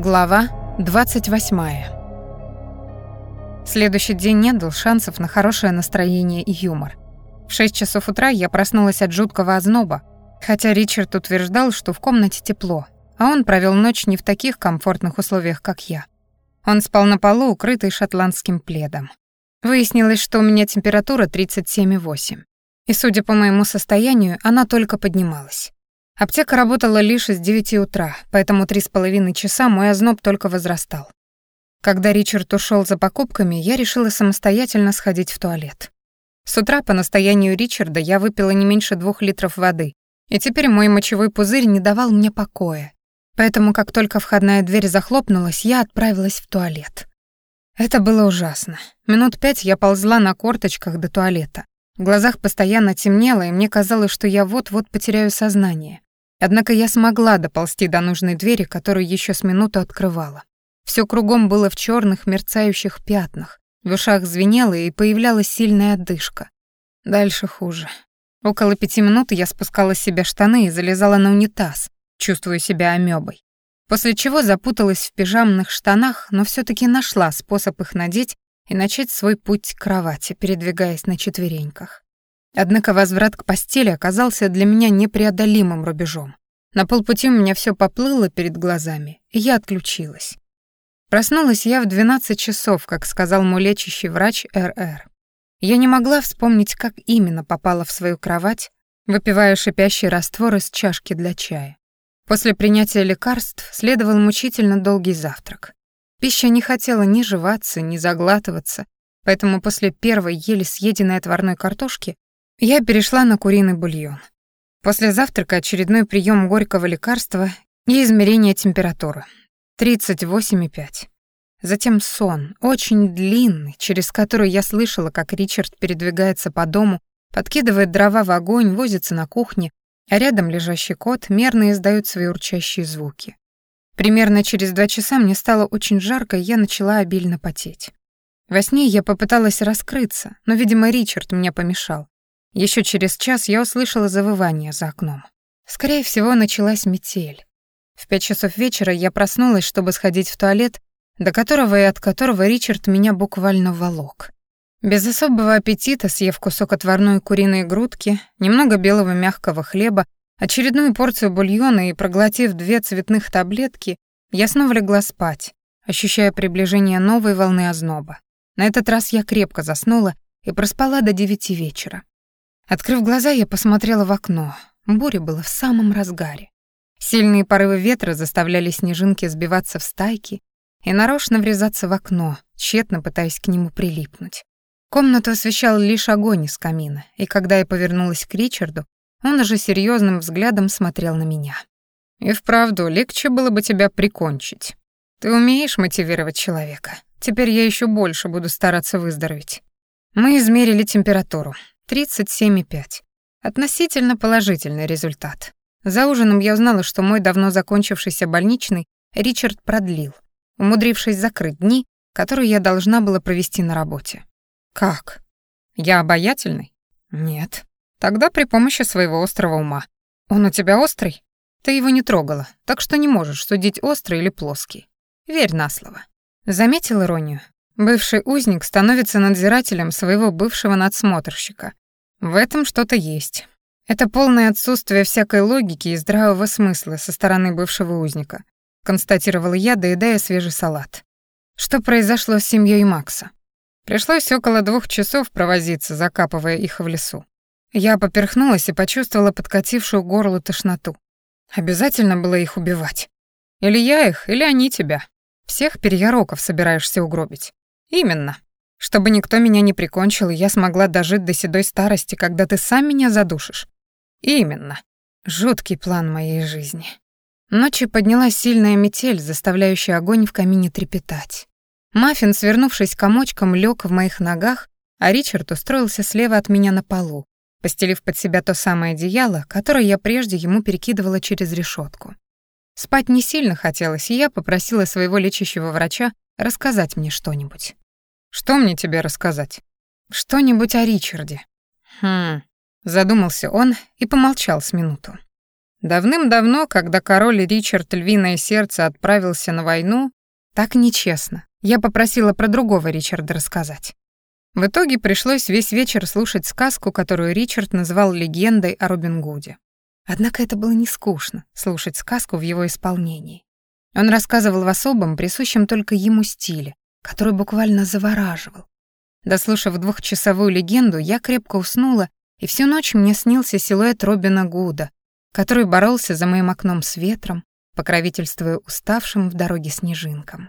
Глава 28. Следующий день не дал шансов на хорошее настроение и юмор. В 6 часов утра я проснулась от жуткого озноба, хотя Ричард утверждал, что в комнате тепло, а он провел ночь не в таких комфортных условиях, как я. Он спал на полу, укрытый шотландским пледом. Выяснилось, что у меня температура 37,8. И, судя по моему состоянию, она только поднималась. Аптека работала лишь с 9 утра, поэтому три с половиной часа мой озноб только возрастал. Когда Ричард ушел за покупками, я решила самостоятельно сходить в туалет. С утра по настоянию Ричарда я выпила не меньше двух литров воды, и теперь мой мочевой пузырь не давал мне покоя. Поэтому, как только входная дверь захлопнулась, я отправилась в туалет. Это было ужасно. Минут пять я ползла на корточках до туалета. В глазах постоянно темнело, и мне казалось, что я вот-вот потеряю сознание. Однако я смогла доползти до нужной двери, которую еще с минуту открывала. Все кругом было в черных мерцающих пятнах. В ушах звенело, и появлялась сильная отдышка. Дальше хуже. Около пяти минут я спускала с себя штаны и залезала на унитаз, чувствуя себя амебой. После чего запуталась в пижамных штанах, но все таки нашла способ их надеть и начать свой путь к кровати, передвигаясь на четвереньках. Однако возврат к постели оказался для меня непреодолимым рубежом. На полпути у меня все поплыло перед глазами, и я отключилась. Проснулась я в 12 часов, как сказал мой лечащий врач РР. Я не могла вспомнить, как именно попала в свою кровать, выпивая шипящий раствор из чашки для чая. После принятия лекарств следовал мучительно долгий завтрак. Пища не хотела ни жеваться, ни заглатываться, поэтому после первой еле съеденной отварной картошки я перешла на куриный бульон. После завтрака очередной прием горького лекарства и измерение температуры. 38,5. Затем сон, очень длинный, через который я слышала, как Ричард передвигается по дому, подкидывает дрова в огонь, возится на кухне, а рядом лежащий кот мерно издает свои урчащие звуки. Примерно через два часа мне стало очень жарко, и я начала обильно потеть. Во сне я попыталась раскрыться, но, видимо, Ричард мне помешал. Еще через час я услышала завывание за окном. Скорее всего, началась метель. В пять часов вечера я проснулась, чтобы сходить в туалет, до которого и от которого Ричард меня буквально волок. Без особого аппетита, съев кусок отварной куриной грудки, немного белого мягкого хлеба, очередную порцию бульона и проглотив две цветных таблетки, я снова легла спать, ощущая приближение новой волны озноба. На этот раз я крепко заснула и проспала до девяти вечера. Открыв глаза, я посмотрела в окно. Буря была в самом разгаре. Сильные порывы ветра заставляли снежинки сбиваться в стайки и нарочно врезаться в окно, тщетно пытаясь к нему прилипнуть. Комнату освещал лишь огонь из камина, и когда я повернулась к Ричарду, он уже серьезным взглядом смотрел на меня. «И вправду, легче было бы тебя прикончить. Ты умеешь мотивировать человека. Теперь я еще больше буду стараться выздороветь». Мы измерили температуру. 37,5. Относительно положительный результат. За ужином я узнала, что мой давно закончившийся больничный Ричард продлил, умудрившись закрыть дни, которые я должна была провести на работе. Как? Я обаятельный? Нет. Тогда при помощи своего острого ума. Он у тебя острый? Ты его не трогала, так что не можешь судить острый или плоский. Верь на слово. Заметил иронию? Бывший узник становится надзирателем своего бывшего надсмотрщика. В этом что-то есть. Это полное отсутствие всякой логики и здравого смысла со стороны бывшего узника, констатировала я, доедая свежий салат. Что произошло с семьей Макса? Пришлось около двух часов провозиться, закапывая их в лесу. Я поперхнулась и почувствовала подкатившую горло тошноту. Обязательно было их убивать. Или я их, или они тебя. Всех перьяроков собираешься угробить. Именно. Чтобы никто меня не прикончил, и я смогла дожить до седой старости, когда ты сам меня задушишь. Именно. Жуткий план моей жизни. Ночью поднялась сильная метель, заставляющая огонь в камине трепетать. Маффин, свернувшись комочком, лег в моих ногах, а Ричард устроился слева от меня на полу, постелив под себя то самое одеяло, которое я прежде ему перекидывала через решетку. Спать не сильно хотелось, и я попросила своего лечащего врача рассказать мне что-нибудь. Что мне тебе рассказать? Что-нибудь о Ричарде. Хм, задумался он и помолчал с минуту. Давным-давно, когда король Ричард Львиное Сердце отправился на войну, так нечестно. Я попросила про другого Ричарда рассказать. В итоге пришлось весь вечер слушать сказку, которую Ричард назвал легендой о Робин Гуде. Однако это было не скучно слушать сказку в его исполнении. Он рассказывал в особом, присущем только ему стиле, который буквально завораживал. Дослушав двухчасовую легенду, я крепко уснула, и всю ночь мне снился силуэт Робина Гуда, который боролся за моим окном с ветром, покровительствуя уставшим в дороге снежинкам.